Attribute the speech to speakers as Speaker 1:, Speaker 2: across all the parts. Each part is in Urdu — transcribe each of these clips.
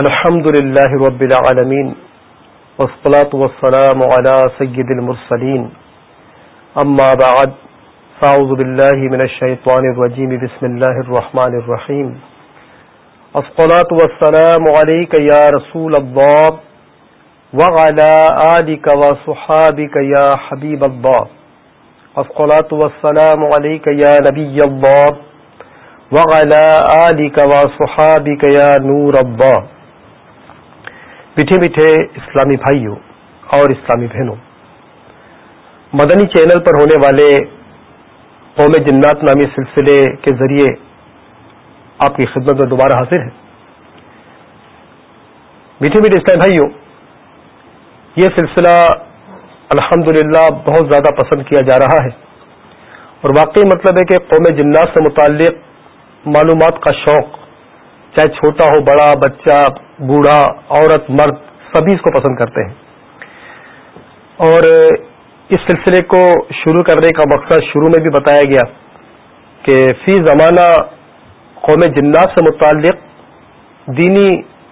Speaker 1: الحمد لله رب العالمين، والصلاة والسلام على سيد المرسلين. أما بعد، فأعوذ بالله من الشيطان الرجيم، بسم الله الرحمن الرحيم. الصلاة والسلام عليك يا رسول الله، وعلى آلك وصحابك يا حبيب الله. الصلاة والسلام عليك يا نبي الله، وعلى آلك وصحابك يا نور الله. میٹھے میٹھے اسلامی بھائیوں اور اسلامی بہنوں، مدنی چینل پر ہونے والے قوم جنات نامی سلسلے کے ذریعے آپ کی خدمت میں دوبارہ حاضر ہے میٹھے میٹھے اسلامی بھائیوں، یہ سلسلہ الحمد بہت زیادہ پسند کیا جا رہا ہے اور واقعی مطلب ہے کہ قوم جنات سے متعلق معلومات کا شوق، چاہے چھوٹا ہو، بڑا، بچہ بوڑھا، عورت، مرد، سبھی اس کو پسند کرتے ہیں۔ اور اس سلسلے کو شروع کرنے کا مقصد شروع میں بھی بتایا گیا کہ فی زمانہ قوم جنات سے متعلق دینی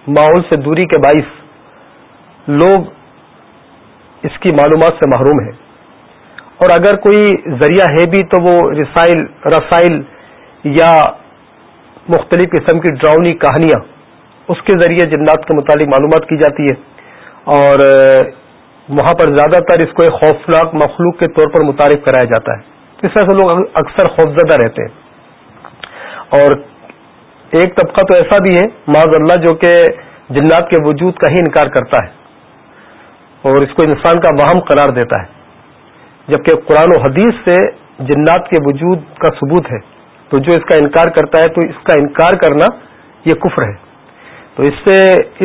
Speaker 1: ماحول سے دوری کے باعث لوگ اس کی معلومات سے محروم ہیں۔ اور اگر کوئی ذریعہ ہے بھی تو وہ رسائل رسائل یا مختلف قسم کی ڈراؤنی کہانیاں اس کے ذریعے جنات کے متعلق معلومات کی جاتی ہے۔ اور وہاں پر زیادہ تر اس کو ایک خوفناک مخلوق کے طور پر متعارف کرایا جاتا ہے۔ اس طرح سے لوگ اکثر خوفزدہ رہتے ہیں۔ اور ایک طبقہ تو ایسا بھی ہے معذ اللہ، جو کہ جنات کے وجود کا ہی انکار کرتا ہے۔ اور اس کو انسان کا وہم قرار دیتا ہے۔ جبکہ قرآن و حدیث سے جنات کے وجود کا ثبوت ہے۔ تو جو اس کا انکار کرتا ہے، تو اس کا انکار کرنا یہ کفر ہے۔ تو اس سے،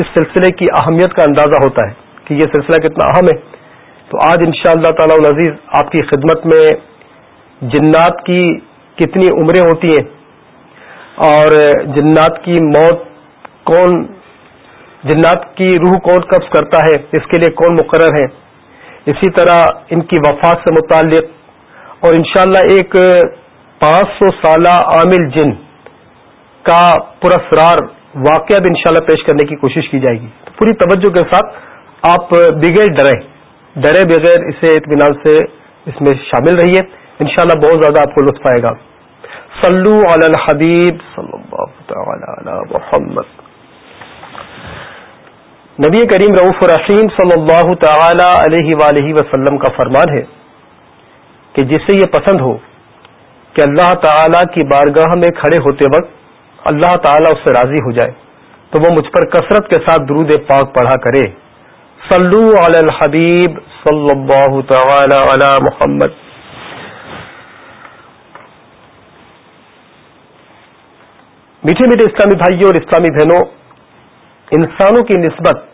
Speaker 1: اس سلسلے کی اہمیت کا اندازہ ہوتا ہے کہ یہ سلسلہ کتنا اہم ہے۔ تو آج ان شاء اللہ تعالی العزیز آپ کی خدمت میں جنات کی کتنی عمریں ہوتی ہیں اور جنات کی موت کون، جنات کی روح کون قبض کرتا ہے، اس کے لیے کون مقرر ہے اسی طرح ان کی وفات سے متعلق اور انشاءاللہ ایک پانچ سو سالہ عامل جن کا پرسرار واقعہ بھی انشاءاللہ پیش کرنے کی کوشش کی جائے گی۔ پوری توجہ کے ساتھ آپ بغیر ڈرے ڈرے بغیر اسے اطمینان سے اس میں شامل رہیے۔ انشاءاللہ بہت زیادہ آپ کو لطف آئے گا۔ صلو علی الحبیب صلی اللہ تعالی علی محمد۔ نبی کریم رعف الرحیم صلی اللہ تعالی علیہ وآلہ وسلم کا فرمان ہے کہ جسے یہ پسند ہو کہ اللہ تعالی کی بارگاہ میں کھڑے ہوتے وقت اللہ تعالی اس سے راضی ہو جائے تو وہ مجھ پر کثرت کے ساتھ درود پاک پڑھا کرے۔ صلو علی الحبیب صلی اللہ تعالی علی محمد۔ میٹھے میٹھے اسلامی بھائیوں اور اسلامی بہنوں، انسانوں کی نسبت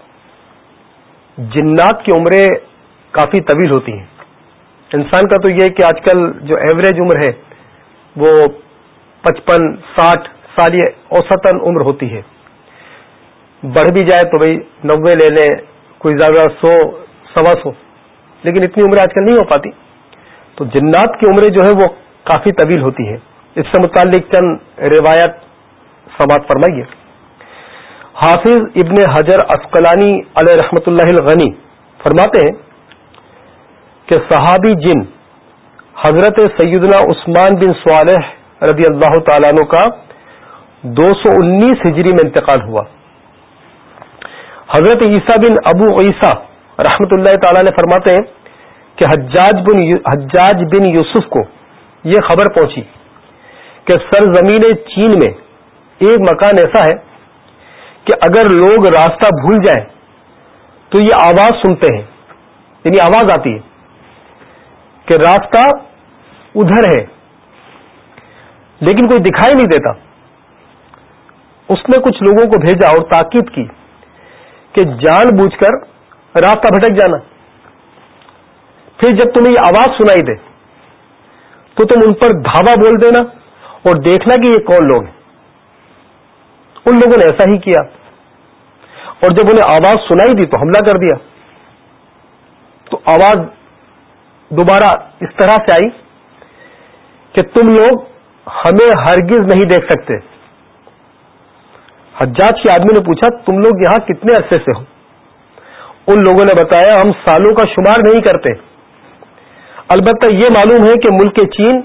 Speaker 1: جنات کی عمریں کافی طویل ہوتی ہیں۔ انسان کا تو یہ کہ آج کل جو ایوریج عمر ہے وہ پچپن، ساٹھ سال یہ اوسطن عمر ہوتی ہے۔ بڑھ بھی جائے تو بھائی نوے لے لیں کوئی زیادہ سو، سوا سو۔ لیکن اتنی عمریں آج کل نہیں ہو پاتی۔ تو جنات کی عمریں جو ہے وہ کافی طویل ہوتی ہیں۔ اس سے متعلق چند روایت سماعت فرمائیے۔ حافظ ابن حجر اسقلانی علیہ رحمت اللہ الغنی فرماتے ہیں کہ صحابی جن حضرت سیدنا عثمان بن صالح رضی اللہ تعالیٰ عنہ کا دو سو انیس ہجری میں انتقال ہوا۔ حضرت عیسیٰ بن ابو عیسیٰ رحمت اللہ تعالی نے فرماتے ہیں کہ حجاج بن حجاج بن یوسف کو یہ خبر پہنچی کہ سرزمین چین میں ایک مکان ایسا ہے کہ اگر لوگ راستہ بھول جائیں تو یہ آواز سنتے ہیں یعنی آواز آتی ہے کہ راستہ ادھر ہے، لیکن کوئی دکھائی نہیں دیتا۔ اس نے کچھ لوگوں کو بھیجا اور تاکید کی کہ جان بوجھ کر راستہ بھٹک جانا۔ پھر جب تمہیں یہ آواز سنائی دے، تو تم ان پر دھاوا بول دینا اور دیکھنا کہ یہ کون لوگ ہیں۔ ان لوگوں نے ایسا ہی کیا۔ اور جب انہیں آواز سنائی دی تو حملہ کر دیا۔ تو آواز دوبارہ اس طرح سے آئی کہ تم لوگ ہمیں ہرگز نہیں دیکھ سکتے۔ حجاج کے آدمی نے پوچھا، تم لوگ یہاں کتنے عرصے سے ہو؟ ان لوگوں نے بتایا، ہم سالوں کا شمار نہیں کرتے۔ البتہ یہ معلوم ہے کہ ملک چین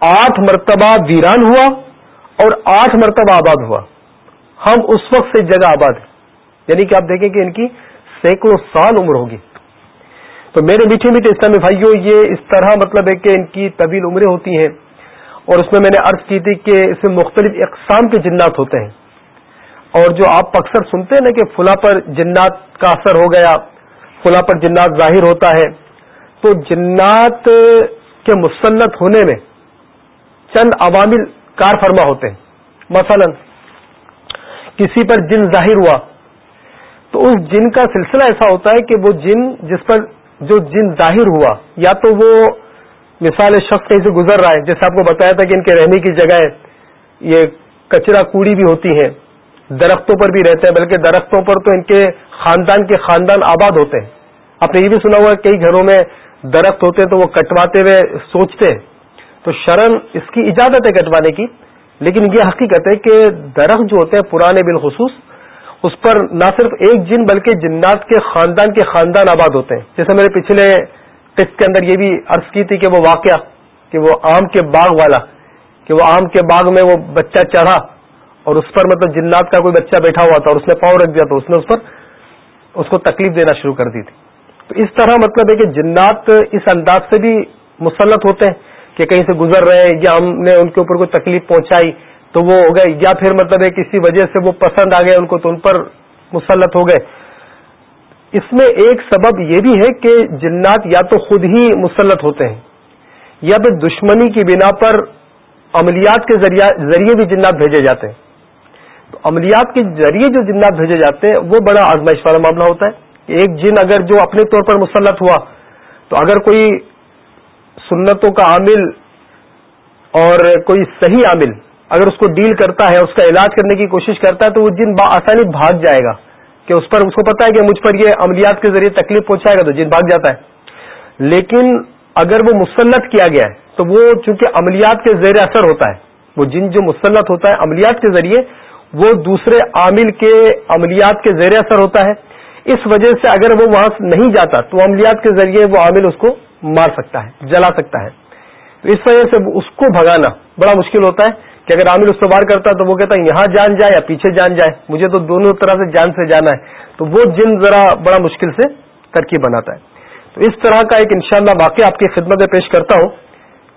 Speaker 1: آٹھ مرتبہ ویران ہوا اور آٹھ مرتبہ آباد ہوا۔ ہم اس وقت سے جگہ آباد ہیں۔ یعنی کہ آپ دیکھیں کہ ان کی سینکڑوں سال عمر ہوگی۔ تو میرے میٹھے میٹھے اسلامی بھائیوں، یہ اس طرح مطلب ہے کہ ان کی طویل عمریں ہوتی ہیں اور اس میں میں نے عرض کی تھی کہ اس میں مختلف اقسام کے جنات ہوتے ہیں۔ اور جو آپ اکثر سنتے ہیں نا کہ فلاں پر جنات کا اثر ہو گیا، فلاں پر جنات ظاہر ہوتا ہے، تو جنات کے مسلط ہونے میں چند عوامل کار فرما ہوتے ہیں۔ مثلا، کسی پر جن ظاہر ہوا، تو اس جن کا سلسلہ ایسا ہوتا ہے کہ وہ جن جس پر جو جن ظاہر ہوا، یا تو وہ مثال شخص کہیں سے گزر رہا ہے، جیسے آپ کو بتایا تھا کہ ان کے رہنے کی جگہ یہ کچرا کوڑی بھی ہوتی ہیں۔ درختوں پر بھی رہتے ہیں، بلکہ درختوں پر تو ان کے خاندان کے خاندان آباد ہوتے ہیں۔ آپ نے یہ بھی سنا ہوا کئی گھروں میں درخت ہوتے ہیں تو وہ کٹواتے ہوئے سوچتے ہیں۔ تو شرم اس کی اجازت ہے کٹوانے کی، لیکن یہ حقیقت ہے کہ درخت جو ہوتے ہیں پرانے بالخصوص، اس پر نہ صرف ایک جن بلکہ جنات کے خاندان کے خاندان آباد ہوتے ہیں۔ جیسے میرے پچھلے ٹیکس کے اندر یہ بھی عرض کی تھی کہ وہ واقعہ، کہ وہ آم کے باغ والا، کہ وہ آم کے باغ میں وہ بچہ چڑھا۔ اور اس پر مطلب جنات کا کوئی بچہ بیٹھا ہوا تھا اور اس نے پاؤں رکھ دیا تو اس نے اس پر اس کو تکلیف دینا شروع کر دی تھی۔ تو اس طرح مطلب ہے کہ جنات اس انداز سے بھی مسلط ہوتے ہیں کہ کہیں سے گزر رہے ہیں یا ہم نے ان کے اوپر کوئی تکلیف پہنچائی تو وہ ہو گئے یا پھر مطلب ہے کسی وجہ سے وہ پسند آ گئے ان کو تو ان پر مسلط ہو گئے۔ اس میں ایک سبب یہ بھی ہے کہ جنات یا تو خود ہی مسلط ہوتے ہیں یا پھر دشمنی کی بنا پر عملیات کے ذریعے بھی جنات بھیجے جاتے ہیں۔ تو عملیات کے ذریعے جو جنات بھیجے جاتے ہیں، وہ بڑا آزمائش والا معاملہ ہوتا ہے۔ ایک جن اگر جو اپنے طور پر مسلط ہوا، تو اگر کوئی سنتوں کا عامل اور کوئی صحیح عامل اگر اس کو ڈیل کرتا ہے، اس کا علاج کرنے کی کوشش کرتا ہے، تو وہ جن آسانی بھاگ جائے گا کہ اس پر، اس کو پتا ہے کہ مجھ پر یہ عملیات کے ذریعے تکلیف پہنچائے گا، تو جن بھاگ جاتا ہے۔ لیکن اگر وہ مسلط کیا گیا ہے، تو وہ چونکہ عملیات کے زیر اثر ہوتا ہے، وہ جن جو مسلط ہوتا ہے، عملیات کے ذریعے وہ دوسرے عامل کے عملیات کے زیر اثر ہوتا ہے۔ اس وجہ سے اگر وہ وہاں نہیں جاتا تو عملیات کے ذریعے وہ عامل اس کو مار سکتا ہے، جلا سکتا ہے۔ اس وجہ سے اس کو بھگانا بڑا مشکل ہوتا ہے کہ اگر عامل اس سے وار کرتا ہے تو وہ کہتا ہے یہاں جان جائے یا پیچھے جان جائے، مجھے تو دونوں طرح سے جان سے جانا ہے۔ تو وہ جن ذرا بڑا مشکل سے ترکیب بناتا ہے۔ تو اس طرح کا ایک انشاءاللہ واقعہ آپ کی خدمت میں پیش کرتا ہوں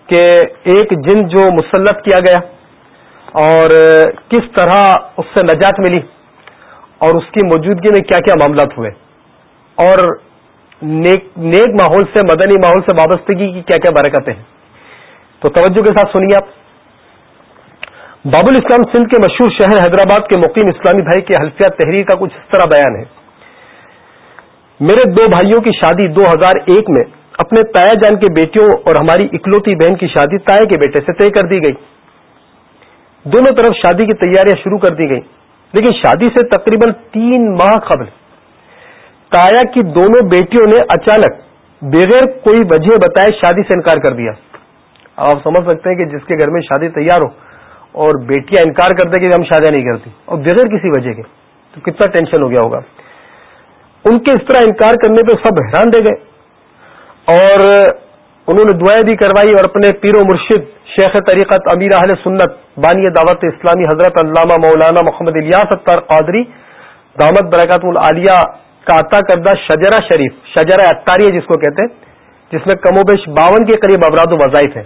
Speaker 1: کہ ایک جن جو مسلط کیا گیا اور کس طرح اس سے نجات ملی اور اس کی موجودگی میں کیا کیا معاملات ہوئے اور نیک نیک ماحول سے، مدنی ماحول سے وابستگی کی کیا کیا برکتیں ہیں؟ تو توجہ کے ساتھ سنیے آپ۔ باب الاسلام سندھ کے مشہور شہر حیدرآباد کے مقیم اسلامی بھائی کے حلفیہ تحریر کا کچھ اس طرح بیان ہے۔ میرے دو بھائیوں کی شادی دو ہزار ایک میں اپنے تایا جان کے بیٹیوں اور ہماری اکلوتی بہن کی شادی تایا کے بیٹے سے طے کر دی گئی۔ دونوں طرف شادی کی تیاریاں شروع کر دی گئی لیکن شادی سے تقریباً تین ماہ قبل، تایا کی دونوں بیٹیوں نے اچانک بغیر کوئی وجہ بتائے شادی سے انکار کر دیا۔ آپ سمجھ سکتے ہیں کہ جس کے گھر میں شادی تیار ہو اور بیٹیاں انکار کرتے کہ ہم شادیاں نہیں کرتی، اور بغیر کسی وجہ کے۔ تو کتنا ٹینشن ہو گیا ہوگا۔ ان کے اس طرح انکار کرنے پہ سب حیران دے گئے۔ اور انہوں نے دعائیں بھی کروائی اور اپنے پیر و مرشد شیخ طریقت امیر اہل سنت بانی دعوت اسلامی حضرت علامہ مولانا محمد الیاس اتار قادری، دامت برکات العالیہ کا عطا کردہ شجرا شریف شجرا اتاریہ جس کو کہتے ہیں، جس میں کم و بیش باون کے قریب ابراد و وظائف ہیں۔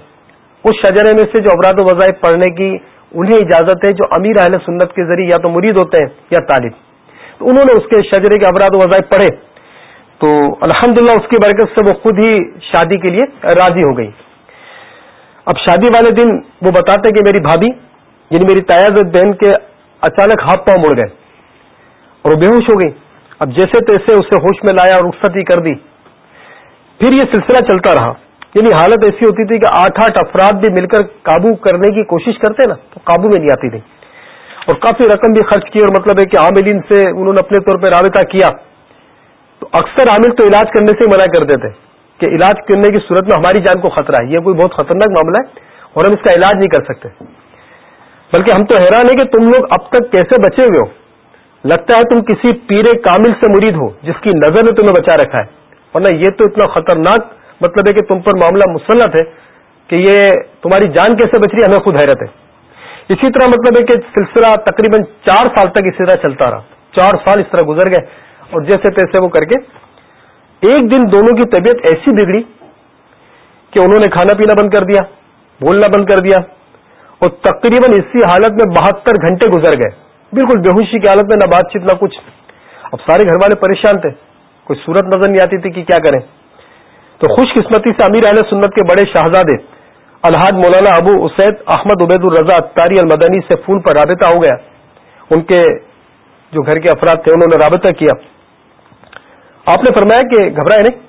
Speaker 1: اس شجرے میں سے جو ابراد و وظائف پڑھنے کی انہیں اجازت ہے، جو امیر اہل سنت کے ذریعے یا تو مرید ہوتے ہیں یا طالب۔ تو انہوں نے اس کے شجرے کے افراد و وظائف پڑھے۔ تو الحمدللہ اس کی برکت سے وہ خود ہی شادی کے لیے راضی ہو گئی۔ اب شادی والے دن وہ بتاتے کہ میری بھابھی یعنی میری تیاز بہن کے اچانک ہاتھ پاؤں مڑ گئے اور وہ بے ہوش ہو گئی۔ اب جیسے تیسے اسے ہوش میں لایا اور رخصت ہی کر دی۔ پھر یہ سلسلہ چلتا رہا۔ یعنی حالت ایسی ہوتی تھی کہ آٹھ آٹھ افراد بھی مل کر قابو کرنے کی کوشش کرتے نا، تو قابو میں نہیں آتی تھی۔ اور کافی رقم بھی خرچ کی اور مطلب ہے کہ عاملین سے انہوں نے اپنے طور پہ رابطہ کیا۔ تو اکثر عامل تو علاج کرنے سے منع کر دیتے کہ علاج کرنے کی صورت میں ہماری جان کو خطرہ ہے، یہ کوئی بہت خطرناک معاملہ ہے اور ہم اس کا علاج نہیں کر سکتے۔ بلکہ ہم تو حیران ہیں کہ تم لوگ اب تک کیسے بچے ہوئے ہو؟ لگتا ہے تم کسی پیرے کامل سے مرید ہو جس کی نظر نے تمہیں بچا رکھا ہے۔ ورنہ یہ تو اتنا خطرناک مطلب ہے کہ تم پر معاملہ مسلط ہے کہ یہ تمہاری جان کیسے بچ رہی ہے، ہمیں خود حیرت ہے۔ اسی طرح مطلب ہے کہ سلسلہ تقریباً چار سال تک اسی طرح چلتا رہا۔ چار سال اس طرح گزر گئے۔ اور جیسے تیسے وہ کر کے ایک دن دونوں کی طبیعت ایسی بگڑی کہ انہوں نے کھانا پینا بند کر دیا، بولنا بند کر دیا اور تقریباً اسی حالت میں بہتر گھنٹے گزر گئے۔ بالکل بےہوشی کی حالت میں نہ بات چیت، نہ کچھ۔ اب سارے گھر والے پریشان تھے۔ کوئی صورت نظر نہیں آتی تھی کہ کیا کریں۔ تو خوش قسمتی سے امیر اہل سنت کے بڑے شہزادے الحاظ مولانا ابو اسید احمد عبید الرضا تاری المدنی سے فون پر رابطہ ہو گیا۔ ان کے جو گھر کے افراد تھے، انہوں نے رابطہ کیا۔ آپ نے فرمایا کہ گھبرائے نہیں۔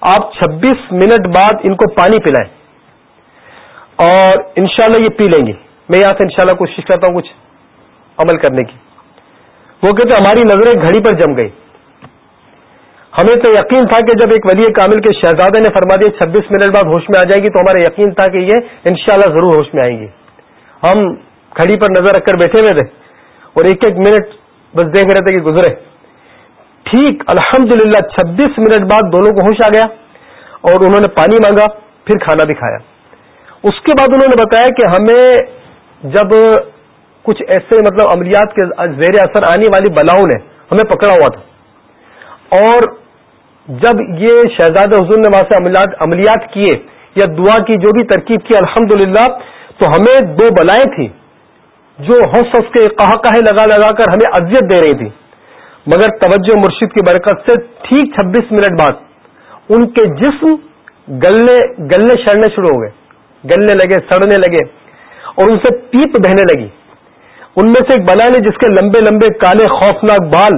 Speaker 1: آپ چھبیس منٹ بعد ان کو پانی پلائیں۔ اور انشاءاللہ یہ پی لیں گے۔ میں یہاں سے انشاءاللہ کوشش کرتا ہوں کچھ عمل کرنے کی۔ وہ کہتے ہماری نظریں گھڑی پر جم گئی۔ ہمیں تو یقین تھا کہ جب ایک ولی کامل کے شہزادے نے فرما دیا چھبیس منٹ بعد ہوش میں آ جائے گی تو ہمارا یقین تھا کہ یہ انشاءاللہ ضرور ہوش میں آئیں گی ہم کھڑی پر نظر رکھ کر بیٹھے ہوئے تھے اور ایک ایک منٹ بس دیکھ رہے تھے کہ گزرے۔ ٹھیک الحمد للہ چھبیس منٹ بعد دونوں کو ہوش آ گیا اور انہوں نے پانی مانگا، پھر کھانا بھی کھایا۔ اس کے بعد انہوں نے بتایا کہ ہمیں جب کچھ ایسے مطلب عملیات کے زیر اثر آنے والی بلاؤں نے ہمیں پکڑا ہوا تھا۔ اور جب یہ شہزاد حضور نے وہاں سے عملیات کیے یا دعا کی، جو بھی ترکیب کی الحمد تو ہمیں دو بلائیں تھیں جو ہنس ہنس کے کہا لگا لگا کر ہمیں اذیت دے رہی تھی مگر توجہ مرشد کی برکت سے ٹھیک چھبیس منٹ بعد ان کے جسم گلنے گلنے شڑنے شروع ہو گئے۔ گلنے لگے، سڑنے لگے اور ان سے پیپ بہنے لگی۔ ان میں سے ایک بلا نے جس کے لمبے لمبے کالے خوفناک بال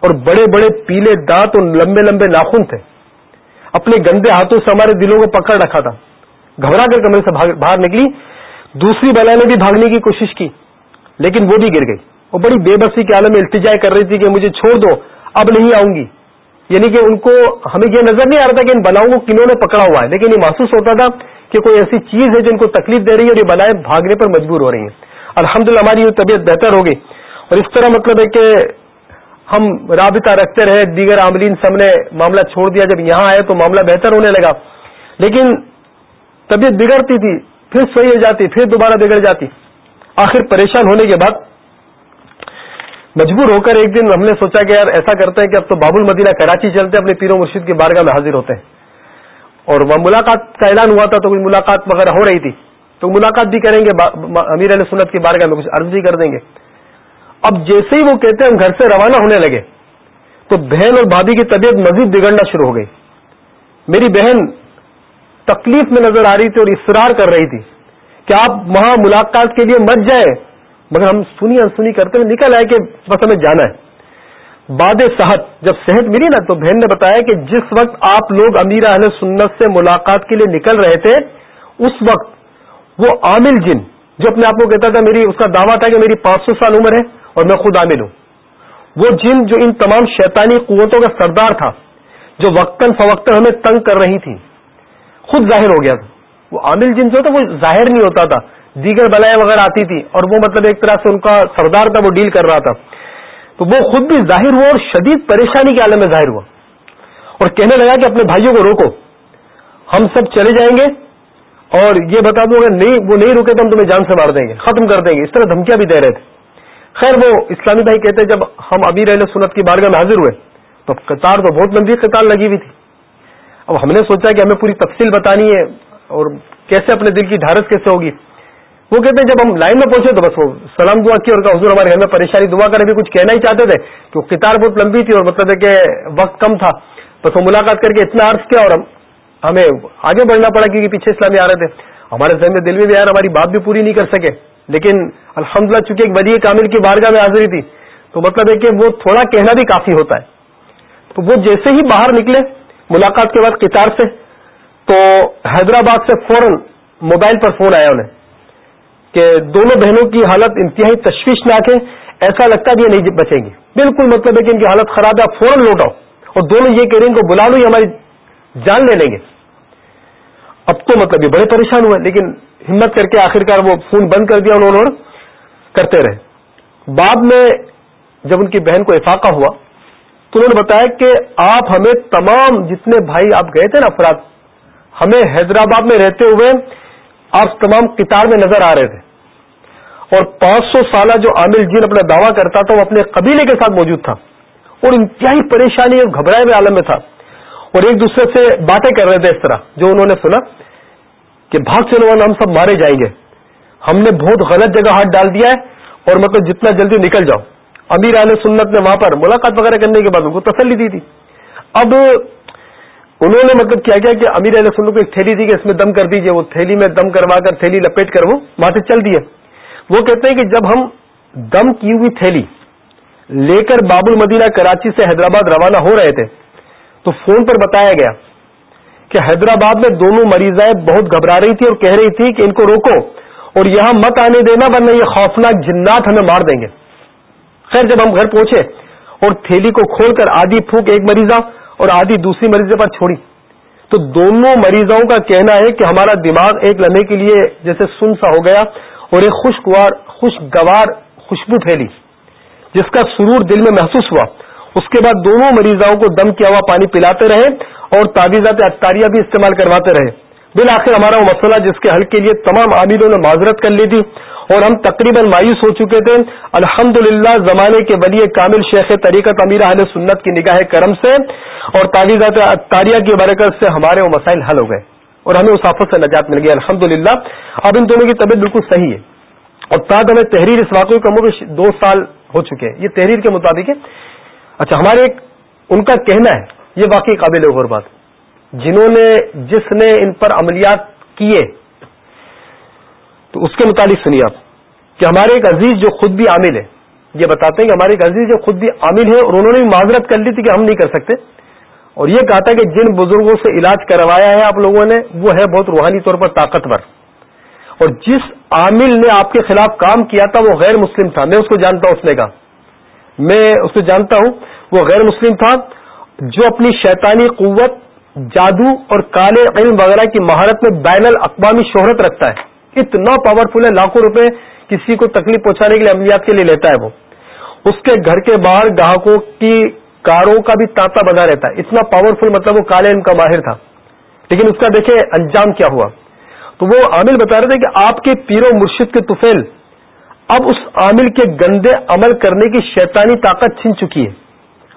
Speaker 1: اور بڑے بڑے پیلے دانت اور لمبے لمبے ناخن تھے۔ اپنے گندے ہاتھوں سے ہمارے دلوں کو پکڑ رکھا تھا۔ گھبرا کر کمرے سے باہر نکلی۔ دوسری بلا نے بھی بھاگنے کی کوشش کی، لیکن وہ بھی گر گئی۔ وہ بڑی بے بسی کے عالم میں التجا کر رہی تھی کہ مجھے چھوڑ دو، اب نہیں آؤں گی۔ یعنی کہ ان کو ہمیں یہ نظر نہیں آ رہا تھا کہ ان بلاؤں کو کنہوں نے پکڑا ہوا ہے۔ لیکن یہ محسوس ہوتا تھا کہ کوئی ایسی چیز ہے جن کو تکلیف دے رہی ہے اور یہ بلائیں بھاگنے پر مجبور ہو رہی ہیں۔ الحمد ہماری یہ طبیعت بہتر ہوگی۔ اور اس طرح مطلب ہے کہ ہم رابطہ رکھتے رہے، دیگر عاملین سب نے معاملہ چھوڑ دیا۔ جب یہاں آئے تو معاملہ بہتر ہونے لگا۔ لیکن طبیعت بگڑتی تھی، پھر صحیح ہو جاتی، پھر دوبارہ بگڑ جاتی۔ آخر پریشان ہونے کے بعد مجبور ہو کر ایک دن ہم نے سوچا کہ یار ایسا کرتے ہیں کہ اب تو باب المدینہ کراچی چلتے ہیں، اپنے پیرو مرشید کی بارگاہ میں حاضر ہوتے ہیں۔ اور وہ ملاقات کا اعلان ہوا تھا، تو کوئی ملاقات وغیرہ ہو رہی تھی۔ تو ملاقات بھی کریں گے امیر علیہ سنت کی بارگاہ میں کچھ عرض بھی کر دیں گے۔ اب جیسے ہی وہ کہتے ہیں ہم گھر سے روانہ ہونے لگے، تو بہن اور بھابھی کی طبیعت مزید بگڑنا شروع ہو گئی۔ میری بہن تکلیف میں نظر آ رہی تھی اور اصرار کر رہی تھی کہ آپ وہاں ملاقات کے لیے مت جائیں۔ مگر ہم سنی انسنی کرتے ہوئے نکل آئے کہ بس ہمیں جانا ہے۔ باد صحت، جب صحت ملی نا تو بہن نے بتایا کہ جس وقت آپ لوگ امیر اہل سنت سے ملاقات کے لیے نکل رہے تھے، اس وقت وہ عامل جن، جو اپنے آپ کو کہتا تھا، میری اس کا دعویٰ تھا کہ میری پانچ سو سال عمر ہے اور میں خود عامل ہوں۔ وہ جن جو ان تمام شیطانی قوتوں کا سردار تھا، جو وقتاً فوقتاً ہمیں تنگ کر رہی تھی، خود ظاہر ہو گیا تھا۔ وہ عامل جن جو تھا، وہ ظاہر نہیں ہوتا تھا۔ دیگر بلائیں وغیرہ آتی تھی اور وہ مطلب ایک طرح سے ان کا سردار تھا، وہ ڈیل کر رہا تھا۔ تو وہ خود بھی ظاہر ہوا اور شدید پریشانی کے عالم میں ظاہر ہوا۔ اور کہنے لگا کہ اپنے بھائیوں کو روکو، ہم سب چلے جائیں گے اور یہ بتا دوں اگر نہیں، وہ نہیں رکے تو ہم تمہیں جان سے مار دیں گے، ختم کر دیں گے۔ اس طرح دھمکیاں بھی دے رہے تھے۔ خیر، وہ اسلامی بھائی کہتے جب ہم ابیر علیہ سنت کی بارگاہ میں حاضر ہوئے تو قطار تو بہت لمبی قطار لگی ہوئی تھی۔ اب ہم نے سوچا کہ ہمیں پوری تفصیل بتانی ہے اور کیسے اپنے دل کی ڈھارس کیسے ہوگی۔ وہ کہتے ہیں جب ہم لائن میں پہنچے تو بس وہ سلام دعا کی اور حضور ہمارے گھر میں پریشانی دعا کر ابھی کچھ کہنا ہی چاہتے تھے کہ قطار بہت لمبی تھی اور مطلب ہے کہ وقت کم تھا۔ بس وہ ملاقات کر کے اتنا عرض کیا اور ہم ہمیں آگے بڑھنا پڑا کیونکہ پیچھے اسلامی آ رہے تھے۔ ہمارے ذہن میں دل میں بھی یار ہماری بات بھی پوری نہیں کر سکے۔ لیکن الحمدللہ چونکہ ایک ولی کامل کی بارگاہ میں حاضری تھی، تو مطلب ہے کہ وہ تھوڑا کہنا بھی کافی ہوتا ہے۔ تو وہ جیسے ہی باہر نکلے، ملاقات کے بعد قطار سے، تو حیدرآباد سے فوراً موبائل پر فون آیا انہیں۔ کہ دونوں بہنوں کی حالت انتہائی تشویشناک ہے، ایسا لگتا بھی نہیں بچیں گی بالکل مطلب ہے کہ ان کی حالت خراب ہے، آپ فوراً لوٹاؤ اور دونوں یہ کہہ رہے ہیں، ان کو بلا لو، یہ ہماری جان لے لیں گے۔ اب تو مطلب یہ بڑے پریشان ہوئے، لیکن ہمت کر کے آخرکار وہ فون بند کر دیا انہوں نے کرتے رہے۔ بعد میں جب ان کی بہن کو افاقہ ہوا، تو انہوں نے بتایا کہ آپ ہمیں تمام جتنے بھائی آپ گئے تھے نا افراد، ہمیں حیدرآباد میں رہتے ہوئے آپ تمام کتار میں نظر آ رہے تھے۔ اور پانچ سو سالہ جو عامل جین اپنا دعویٰ کرتا تھا، وہ اپنے قبیلے کے ساتھ موجود تھا۔ اور انتہائی پریشانی اور گھبرائے ہوئے عالم میں تھا۔ اور ایک دوسرے سے باتیں کر رہے تھے اس طرح، جو انہوں نے سنا کہ بھاگ چلو ہم سب مارے جائیں گے۔ ہم نے بہت غلط جگہ ہاتھ ڈال دیا ہے اور مطلب جتنا جلدی نکل جاؤ۔ امیر علیہ سنت نے وہاں پر ملاقات وغیرہ کرنے کے بعد ان کو تسلی دی تھی۔ اب انہوں نے مطلب کیا کیا کہ امیر علیہ سنت کو ایک تھیلی دی کہ اس میں دم کر دیجیے وہ تھیلی میں دم کروا کر تھیلی لپیٹ کر وہ وہاں سے چل دیے۔ وہ کہتے ہیں کہ جب ہم دم کی ہوئی تھیلی لے کر باب المدینہ کراچی سے حیدرآباد روانہ ہو رہے تھے، تو فون پر بتایا گیا کہ حیدرآباد میں دونوں مریضائیں بہت گھبرا رہی تھی اور کہہ رہی تھی کہ ان کو روکو اور یہاں مت آنے دینا، ورنہ یہ خوفناک جنات ہمیں مار دیں گے۔ خیر، جب ہم گھر پہنچے اور تھیلی کو کھول کر آدھی پھونک ایک مریضہ اور آدھی دوسری مریضے پر چھوڑی۔ تو دونوں مریضوں کا کہنا ہے کہ ہمارا دماغ ایک لمحے کے لیے جیسے سن سا ہو گیا اور ایک خوشگوار خوشگوار خوشبو پھیلی، جس کا سرور دل میں محسوس ہوا۔ اس کے بعد دونوں مریضوں کو دم کیا ہوا، پانی پلاتے رہے اور تعویذات اختاریاں بھی استعمال کرواتے رہے۔ بالآخر ہمارا وہ مسئلہ جس کے حل کے لیے تمام عاملوں نے معذرت کر لی تھی۔ اور ہم تقریباً مایوس ہو چکے تھے۔ الحمد زمانے کے ولی کامل شیخ طریقت امیر اہل سنت کی نگاہ کرم سے اور تعویذات تاریہ کی برکت سے ہمارے وہ مسائل حل ہو گئے اور ہمیں اس آفت سے نجات مل گئی۔ الحمد اب ان دونوں کی طبیعت بالکل صحیح ہے۔ اور تاج ہمیں تحریر اس واقعے کا مجھے دو سال ہو چکے ہیں۔ یہ تحریر کے مطابق ہے۔ اچھا ہمارے ایک ان کا کہنا ہے، یہ واقعی قابل غور بات جنہوں نے، جس نے ان پر عملیات کیے تو اس کے متعلق سنیے آپ کہ ہمارے ایک عزیز جو خود بھی عامل ہے، یہ بتاتے ہیں کہ ہمارے ایک عزیز جو خود بھی عامل ہے اور انہوں نے بھی معذرت کر لی تھی کہ ہم نہیں کر سکتے۔ اور یہ کہا تھا کہ جن بزرگوں سے علاج کروایا ہے آپ لوگوں نے، وہ ہے بہت روحانی طور پر طاقتور۔ اور جس عامل نے آپ کے خلاف کام کیا تھا، وہ غیر مسلم تھا۔ میں اس کو جانتا ہوں اس نے کہا۔ میں اسے جانتا ہوں، وہ غیر مسلم تھا جو اپنی شیطانی قوت، جادو اور کالے علم وغیرہ کی مہارت میں بین الاقوامی شہرت رکھتا ہے۔ اتنا پاورفل ہے، لاکھوں روپے کسی کو تکلیف پہنچانے کے لیے عملیات کے لیے لیتا ہے وہ۔ اس کے گھر کے باہر گاہکوں کی کاروں کا بھی تانتا بنا رہتا ہے۔ اتنا پاورفل مطلب وہ کالے علم کا ماہر تھا۔ لیکن اس کا دیکھیں انجام کیا ہوا۔ تو وہ عامل بتا رہے تھے کہ آپ کے پیر و مرشد کے توفیل اب اس عامل کے گندے عمل کرنے کی شیطانی طاقت چھن چکی ہے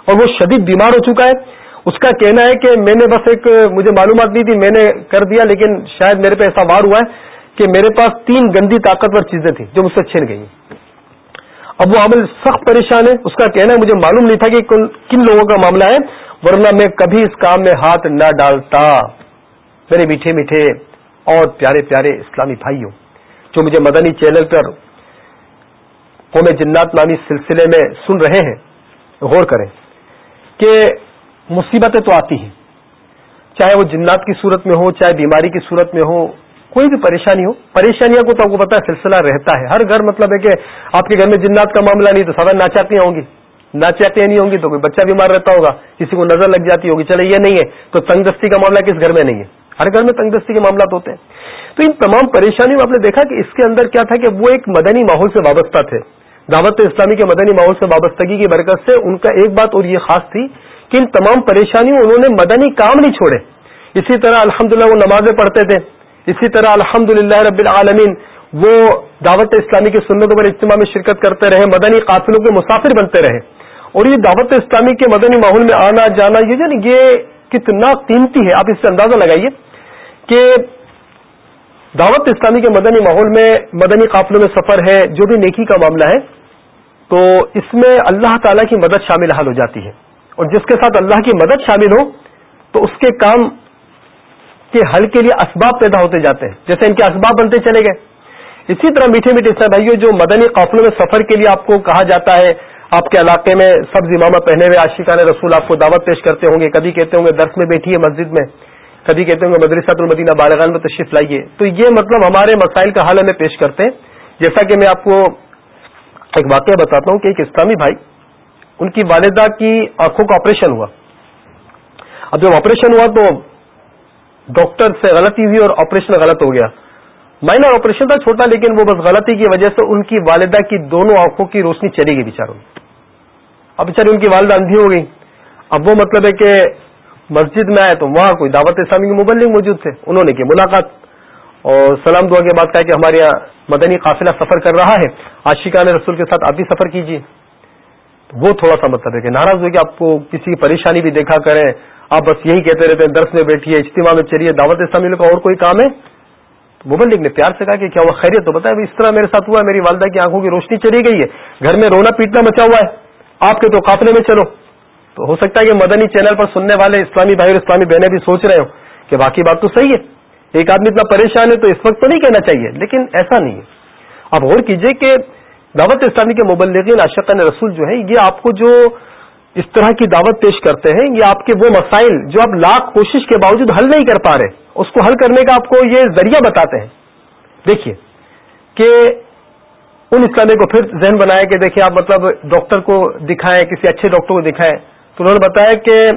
Speaker 1: اور وہ شدید بیمار ہو چکا ہے۔ اس کا کہنا ہے کہ میں نے بس ایک، مجھے معلومات نہیں تھی، میں نے کر دیا، لیکن شاید میرے پہ ایسا وار ہوا ہے۔ کہ میرے پاس تین گندی طاقتور چیزیں تھیں جو مجھ سے چھین گئی اب وہ عمل سخت پریشان ہے اس کا کہنا ہے، مجھے معلوم نہیں تھا کہ کن لوگوں کا معاملہ ہے، ورنہ میں کبھی اس کام میں ہاتھ نہ ڈالتا۔ میرے میٹھے میٹھے اور پیارے پیارے اسلامی بھائیوں، جو مجھے مدنی چینل پر قوم جنات نامی سلسلے میں سن رہے ہیں، غور کریں کہ مصیبتیں تو آتی ہیں۔ چاہے وہ جنات کی صورت میں ہو چاہے بیماری کی صورت میں ہو کوئی بھی پریشانی ہو، پریشانیاں کو تو آپ کو پتا ہے، سلسلہ رہتا ہے۔ ہر گھر مطلب ہے کہ آپ کے گھر میں جنات کا معاملہ نہیں، تو سب ناچاتیاں ہوں گی۔ ناچاتیاں نہیں ہوں گی تو کوئی بچہ بیمار رہتا ہوگا، کسی کو نظر لگ جاتی ہوگی۔ چلے، یہ نہیں ہے۔ تو تنگ دستی کا معاملہ کس گھر میں نہیں ہے؟ ہر گھر میں تنگ دستی کے معاملات ہوتے ہیں۔ تو ان تمام پریشانیوں میں آپ نے دیکھا کہ اس کے اندر کیا تھا کہ وہ ایک مدنی ماحول سے وابستہ تھے۔ دعوت اسلامی کے مدنی ماحول سے وابستگی کی برکت سے ان کا ایک بات اور یہ خاص تھی کہ ان تمام پریشانیوں انہوں نے مدنی کام نہیں چھوڑے۔ اسی طرح الحمدللہ وہ نمازیں پڑھتے تھے۔ اسی طرح الحمد رب العالمین، وہ دعوت اسلامی کی سنتوں پر اجتماع میں شرکت کرتے رہے، مدنی قافلوں کے مسافر بنتے رہے۔ اور یہ دعوت اسلامی کے مدنی ماحول میں آنا جانا، یہ جو یہ کتنا قیمتی ہے، آپ اس سے اندازہ لگائیے کہ دعوت اسلامی کے مدنی ماحول میں مدنی قافلوں میں سفر ہے، جو بھی نیکی کا معاملہ ہے، تو اس میں اللہ تعالی کی مدد شامل حال ہو جاتی ہے۔ اور جس کے ساتھ اللہ کی مدد شامل ہو، تو اس کے کام کے حل کے لیے اسباب پیدا ہوتے جاتے ہیں۔ جیسے ان کے اسباب بنتے چلے گئے۔ اسی طرح میٹھے میٹھے اسلام بھائیوں جو مدنی قافلوں میں سفر کے لیے آپ کو کہا جاتا ہے، آپ کے علاقے میں سبز امامہ پہنے ہوئے عاشقان رسول آپ کو دعوت پیش کرتے ہوں گے، کبھی کہتے ہوں گے درس میں بیٹھی ہے مسجد میں، کبھی کہتے ہوں گے مدرسۃ المدینہ بالغان میں تشریف لائیے۔ تو یہ مطلب ہمارے مسائل کا حل ہمیں پیش کرتے ہیں۔ جیسا کہ میں آپ کو ایک واقعہ بتاتا ہوں کہ ایک اسلامی بھائی، ان کی والدہ کی آنکھوں کا آپریشن ہوا۔ اب جب آپریشن ہوا تو ڈاکٹر سے غلطی ہوئی اور آپریشن غلط ہو گیا۔ مائنر آپریشن تھا، چھوٹا، لیکن وہ بس غلطی کی وجہ سے ان کی والدہ کی دونوں آنکھوں کی روشنی چلی گئی بیچاروں اب بیچاری ان کی والدہ اندھی ہو گئی۔ اب وہ مطلب ہے کہ مسجد میں آئے تو وہاں کوئی دعوت اسلامی کے مبلک موجود تھے، انہوں نے کی ملاقات۔ اور سلام دعا کے بعد کہا کہ ہمارے یہاں مدنی قافلہ سفر کر رہا ہے، عاشقان رسول کے ساتھ آپ بھی سفر کیجیے وہ تھوڑا سا مطلب ہے کہ ناراض ہوئے کہ آپ کو کسی پریشانی بھی دیکھا کریں آپ بس یہی کہتے رہتے ہیں، درس میں بیٹھیے اجتماع میں چلیے دعوت اسلامی کا اور کوئی کام ہے؟ مبلک نے پیار سے کہا کہ کیا وہ خیریت تو بتایا اس طرح میرے ساتھ ہوا ہے، میری والدہ کی آنکھوں کی روشنی چلی گئی ہے۔ گھر میں رونا پیٹنا مچا ہوا ہے۔ آپ کے تو قافلے میں چلو۔ تو ہو سکتا ہے کہ مدنی چینل پر سننے والے اسلامی بھائی اور اسلامی بہنیں بھی سوچ رہے ہو کہ باقی بات تو صحیح ہے۔ ایک آدمی اتنا پریشان ہے تو اس وقت تو نہیں کہنا چاہیے، لیکن ایسا نہیں ہے۔ اب غور کیجیے کہ دعوت اسلامی کے مبلغین اشقن رسول جو ہے یہ آپ کو جو اس طرح کی دعوت پیش کرتے ہیں، یہ آپ کے وہ مسائل جو آپ لاکھ کوشش کے باوجود حل نہیں کر پا رہے، اس کو حل کرنے کا آپ کو یہ ذریعہ بتاتے ہیں۔ دیکھیے کہ ان اسلامی کو پھر ذہن بنایا کہ دیکھیے آپ مطلب ڈاکٹر کو دکھائیں، کسی اچھے ڈاکٹر کو دکھائیں، تو انہوں نے بتایا کہ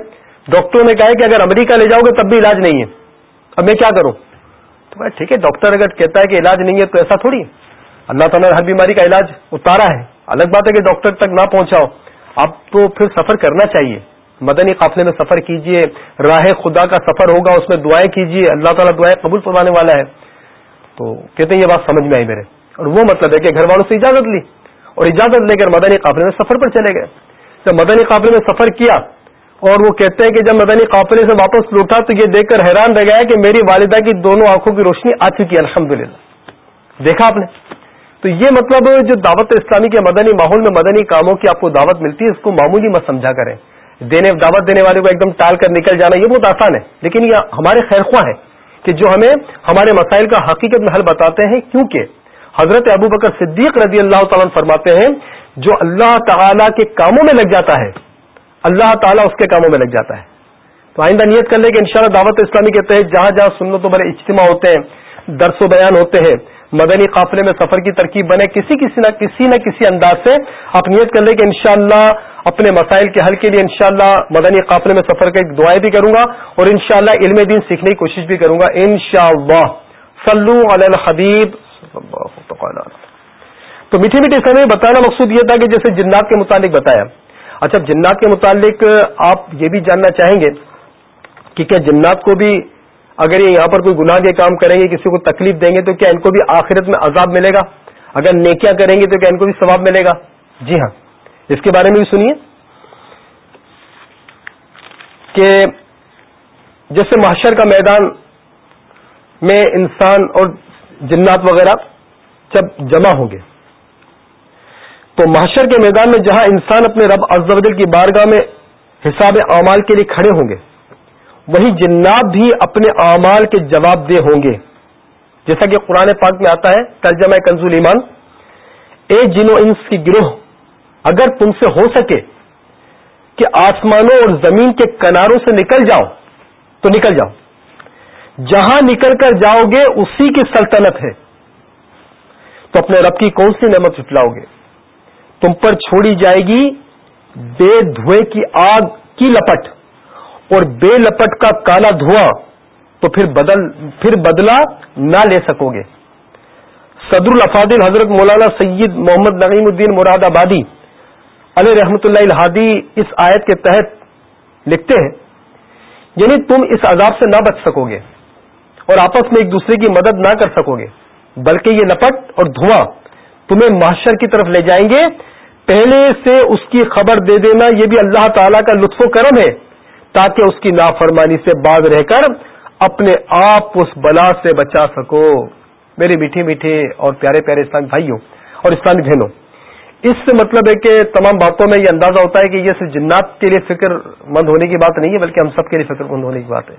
Speaker 1: ڈاکٹروں نے کہا کہ اگر امریکہ لے جاؤ گے تب بھی علاج نہیں ہے۔ اب میں کیا کروں؟ تو بھائی ٹھیک ہے، ڈاکٹر اگر کہتا ہے کہ علاج نہیں ہے تو ایسا تھوڑی اللہ تعالیٰ نے ہر بیماری کا علاج اتارا ہے۔ الگ بات ہے کہ ڈاکٹر تک نہ پہنچاؤ۔ آپ تو پھر سفر کرنا چاہیے۔ مدنی قافلے میں سفر کیجیے۔ راہ خدا کا سفر ہوگا، اس میں دعائیں کیجیے۔ اللہ تعالیٰ دعائیں قبول فرمانے والا ہے۔ تو کہتے ہیں یہ بات سمجھ میں آئی میرے۔ اور وہ مطلب ہے کہ گھر والوں سے اجازت لی اور اجازت لے کر مدنی قافلے میں سفر پر چلے گئے۔ جب مدنی قافلے میں سفر کیا اور وہ کہتے ہیں کہ جب مدنی قافلے سے واپس لوٹا تو یہ دیکھ کر حیران رہ گیا کہ میری والدہ کی دونوں آنکھوں کی روشنی آ چکی ہے الحمد دیکھا آپ نے؟ تو یہ مطلب جو دعوت اسلامی کے مدنی ماحول میں مدنی کاموں کی آپ کو دعوت ملتی ہے، اس کو معمولی مت سمجھا کریں۔ دینے دعوت دینے والے کو ایک دم ٹال کر نکل جانا، یہ بہت آسان ہے۔ لیکن یہ ہمارے خیر خواہ ہیں کہ جو ہمیں ہمارے مسائل کا حقیقت میں حل بتاتے ہیں۔ کیونکہ حضرت ابو بکر صدیق رضی اللہ تعالیٰ فرماتے ہیں، جو اللہ تعالی کے کاموں میں لگ جاتا ہے، اللہ تعالیٰ اس کے کاموں میں لگ جاتا ہے۔ تو آئندہ نیت کر لے کہ انشاءاللہ دعوت اسلامی کے تحت جہاں جہاں سنو تو بڑے اجتماع ہوتے ہیں، درس و بیان ہوتے ہیں مدنی قافلے میں سفر کی ترکیب بنے، کسی کسی نہ کسی نہ کسی انداز سے آپ نیت کر لیں کہ انشاءاللہ اپنے مسائل کے حل کے لیے انشاءاللہ مدنی قافلے میں سفر کا ایک دعائیں بھی کروں گا اور انشاءاللہ علم دین سیکھنے کی کوشش بھی کروں گا۔ انشاءاللہ۔ صلو علی الحبیب تو میٹھی میٹھی سمے بتانا مقصود یہ تھا کہ جیسے جنات کے متعلق بتایا۔ اچھا جنات کے متعلق آپ یہ بھی جاننا چاہیں گے کہ کیا جنات کو بھی اگر یہ یہاں پر کوئی گناہ کے کام کریں گے، کسی کو تکلیف دیں گے، تو کیا ان کو بھی آخرت میں عذاب ملے گا؟ اگر نیکیاں کریں گے، تو کیا ان کو بھی ثواب ملے گا؟ جی ہاں۔ اس کے بارے میں بھی سنیے کہ جیسے محشر کا میدان میں انسان اور جنات وغیرہ جب جمع ہوں گے، تو محشر کے میدان میں جہاں انسان اپنے رب ازل کی بارگاہ میں حساب اعمال کے لیے کھڑے ہوں گے وہی جنات بھی اپنے اعمال کے جواب دہ ہوں گے۔ جیسا کہ قرآن پاک میں آتا ہے، ترجمہ کنزول ایمان، اے جنو انس کی گروہ، اگر تم سے ہو سکے کہ آسمانوں اور زمین کے کناروں سے نکل جاؤ، تو نکل جاؤ۔ جہاں نکل کر جاؤ گے، اسی کی سلطنت ہے۔ تو اپنے رب کی کون سی نعمت اٹلاؤ گے؟ تم پر چھوڑی جائے گی بے دھوئے کی آگ کی لپٹ۔ اور بے لپٹ کا کالا دھواں تو پھر بدل پھر بدلا نہ لے سکو گے۔ صدر الفادل حضرت مولانا سید محمد نعیم الدین مراد آبادی علیہ رحمت اللہ الحادی اس آیت کے تحت لکھتے ہیں یعنی تم اس عذاب سے نہ بچ سکو گے اور آپس میں ایک دوسرے کی مدد نہ کر سکو گے، بلکہ یہ لپٹ اور دھواں تمہیں معاشر کی طرف لے جائیں گے۔ پہلے سے اس کی خبر دے دینا، یہ بھی اللہ تعالی کا لطف و کرم ہے۔ تاکہ اس کی نافرمانی سے باز رہ کر اپنے آپ اس بلا سے بچا سکو۔ میرے میٹھے میٹھے اور پیارے پیارے اسلامی بھائیوں اور اسلامی بہنوں، اس سے مطلب ہے کہ تمام باتوں میں یہ اندازہ ہوتا ہے کہ یہ صرف جنات کے لیے فکر مند ہونے کی بات نہیں ہے، بلکہ ہم سب کے لیے فکر مند ہونے کی بات ہے۔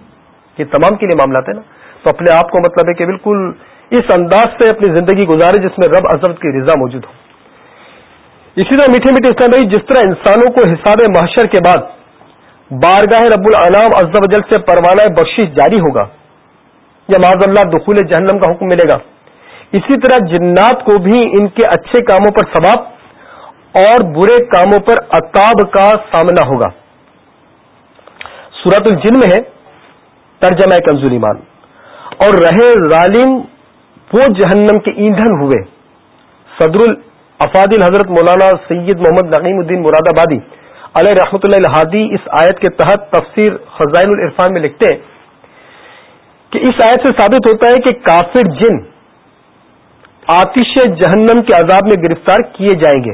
Speaker 1: یہ تمام کے لیے معاملات ہیں نا۔ تو اپنے آپ کو مطلب ہے کہ بالکل اس انداز سے اپنی زندگی گزارے جس میں رب ازرت کی رضا موجود ہو۔ اسی طرح میٹھے میٹھے اسلام بھائی، جس طرح انسانوں کو حساب محشر کے بعد بارگاہ رب العلام ازب جل سے پروانہ بخشش جاری ہوگا، یا معذ اللہ دخول جہنم کا حکم ملے گا۔ اسی طرح جنات کو بھی ان کے اچھے کاموں پر ثواب اور برے کاموں پر عطاب کا سامنا ہوگا۔ سورت الجن میں ہے ترجمہ کنزول ایمان۔ اور رہے ظالم وہ جہنم کے ایندھن ہوئے۔ صدر الافادل حضرت مولانا سید محمد نقیم الدین مراد آبادی۔ علیہ رحمۃ اللہ الحادی اس آیت کے تحت تفسیر خزائن العرفان میں لکھتے ہیں کہ اس آیت سے ثابت ہوتا ہے کہ کافر جن آتش جہنم کے عذاب میں گرفتار کیے جائیں گے۔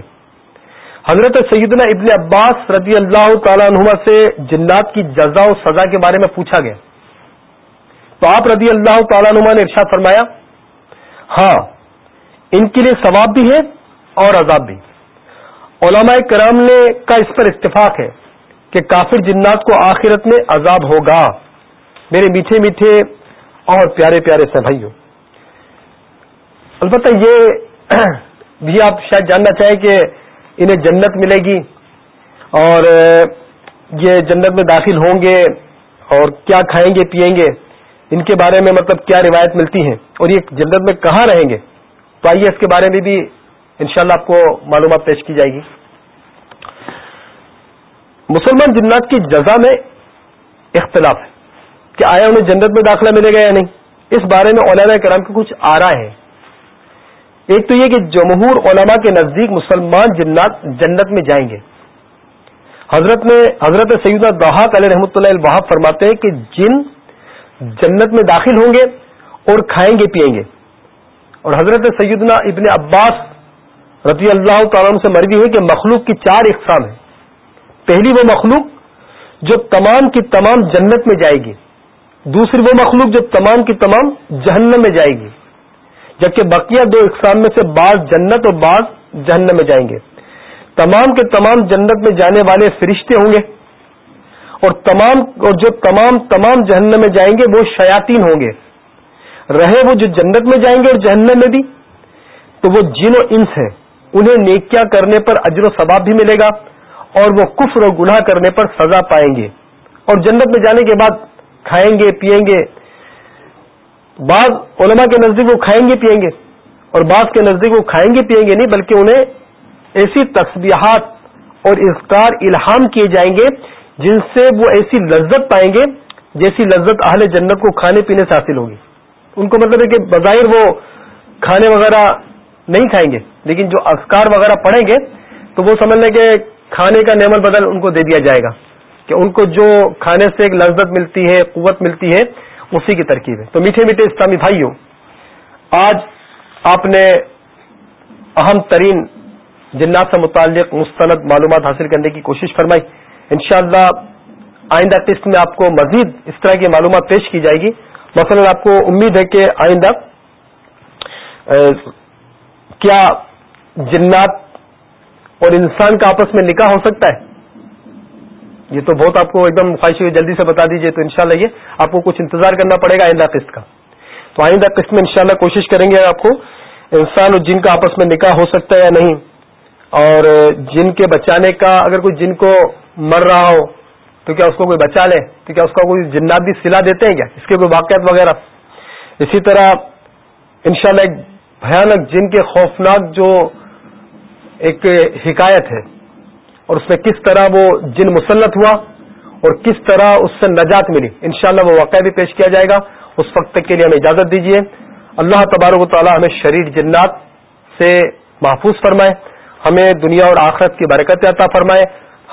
Speaker 1: حضرت سیدنا ابن عباس رضی اللہ تعالیٰ عنہ سے جنات کی جزا و سزا کے بارے میں پوچھا گیا۔ تو آپ رضی اللہ تعالیٰ عنہ نے ارشاد فرمایا ہاں ان کے لیے ثواب بھی ہے اور عذاب بھی۔ علماء کرام نے کا اس پر اتفاق ہے کہ کافر جنات کو آخرت میں عذاب ہوگا۔ میرے میٹھے میٹھے اور پیارے پیارے سے البتہ یہ بھی آپ شاید جاننا چاہیں کہ انہیں جنت ملے گی اور یہ جنت میں داخل ہوں گے اور کیا کھائیں گے، پیئیں گے، ان کے بارے میں مطلب کیا روایت ملتی ہیں؟ اور یہ جنت میں کہاں رہیں گے؟ تو آئیے اس کے بارے میں بھی انشاءاللہ آپ کو معلومات پیش کی جائے گی۔ مسلمان جنات کی جزا میں اختلاف ہے کہ آیا انہیں جنت میں داخلہ ملے گا یا نہیں۔ اس بارے میں علماء کرام کے کچھ آ رہا ہے ایک تو یہ کہ جمہور علماء کے نزدیک مسلمان جنات جنت میں جائیں گے۔ حضرت نے حضرت سیدہ دہاق علیہ رحمۃ اللہ البحب فرماتے ہیں کہ جن جنت میں داخل ہوں گے اور کھائیں گے، پیئیں گے۔ اور حضرت سیدنا ابن عباس رضی اللہ تعالیٰ سے مرضی ہوئی کہ مخلوق کی چار اقسام ہیں۔ پہلی وہ مخلوق جو تمام کی تمام جنت میں جائے گی۔ دوسری وہ مخلوق جو تمام کی تمام جہنم میں جائے گی۔ جبکہ بقیہ دو اقسام میں سے بعض جنت اور بعض جہنم میں جائیں گے۔ تمام کے تمام جنت میں جانے والے فرشتے ہوں گے۔ اور تمام اور جو تمام تمام جہنم میں جائیں گے وہ شیاطین ہوں گے۔ رہے وہ جو جنت میں جائیں گے اور جہنم میں بھی، تو وہ جن و انس ہیں۔ انہیں نیکیاں کرنے پر اجر و ثواب بھی ملے گا اور وہ کفر و گناہ کرنے پر سزا پائیں گے۔ اور جنت میں جانے کے بعد کھائیں گے پیئیں گے۔ بعض علماء کے نزدیک وہ کھائیں گے پیئیں گے۔ اور بعض کے نزدیک وہ کھائیں گے پیئیں گے نہیں، بلکہ انہیں ایسی تصبیحات اور اذکار الہام کیے جائیں گے جن سے وہ ایسی لذت پائیں گے جیسی لذت اہل جنت کو کھانے پینے سے حاصل ہوگی۔ ان کو مطلب ہے کہ بظاہر وہ کھانے وغیرہ نہیں کھائیں گے۔ لیکن جو اذکار وغیرہ پڑھیں گے تو وہ سمجھ لیں کہ کھانے کا نعمل بدل ان کو دے دیا جائے گا کہ ان کو جو کھانے سے ایک لذت ملتی ہے، قوت ملتی ہے، اسی کی ترکیب ہے۔ تو میٹھے میٹھے اسلامی بھائیوں، آج آپ نے اہم ترین جنات سے متعلق مستند معلومات حاصل کرنے کی کوشش فرمائی۔ انشاءاللہ آئندہ قسط میں آپ کو مزید اس طرح کی معلومات پیش کی جائے گی۔ مثلا آپ کو امید ہے کہ آئندہ کیا جنات اور انسان کا آپس میں نکاح ہو سکتا ہے؟ یہ تو بہت آپ کو ایک دم خواہش ہوئی، جلدی سے بتا دیجیے تو انشاءاللہ یہ آپ کو کچھ انتظار کرنا پڑے گا آئندہ قسط کا۔ تو آئندہ قسط میں انشاءاللہ کوشش کریں گے آپ کو انسان اور جن کا آپس میں نکاح ہو سکتا ہے یا نہیں۔ اور جن کے بچانے کا اگر کوئی جن کو مر رہا ہو، تو کیا اس کو کوئی بچا لے؟ تو کیا اس کا کوئی جنات بھی سلا دیتے ہیں کیا؟ اس کے کوئی واقعات وغیرہ۔ اسی طرح انشاءاللہ ایک بھیانک جن کے خوفناک جو ایک حکایت ہے اور اس میں کس طرح وہ جن مسلط ہوا اور کس طرح اس سے نجات ملی۔ انشاءاللہ وہ واقعہ بھی پیش کیا جائے گا۔ اس وقت تک کے لیے ہمیں اجازت دیجیے اللہ تبارک و تعالی ہمیں شریر جنات سے محفوظ فرمائے۔ ہمیں دنیا اور آخرت کی برکت عطا فرمائے۔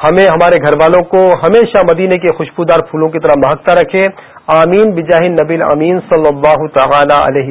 Speaker 1: ہمیں ہمارے گھر والوں کو ہمیشہ مدینے کے خوشبودار پھولوں کی طرح مہکتا رکھے۔ آمین۔ بجاہ نبی امین صلی اللہ تعالی علیہ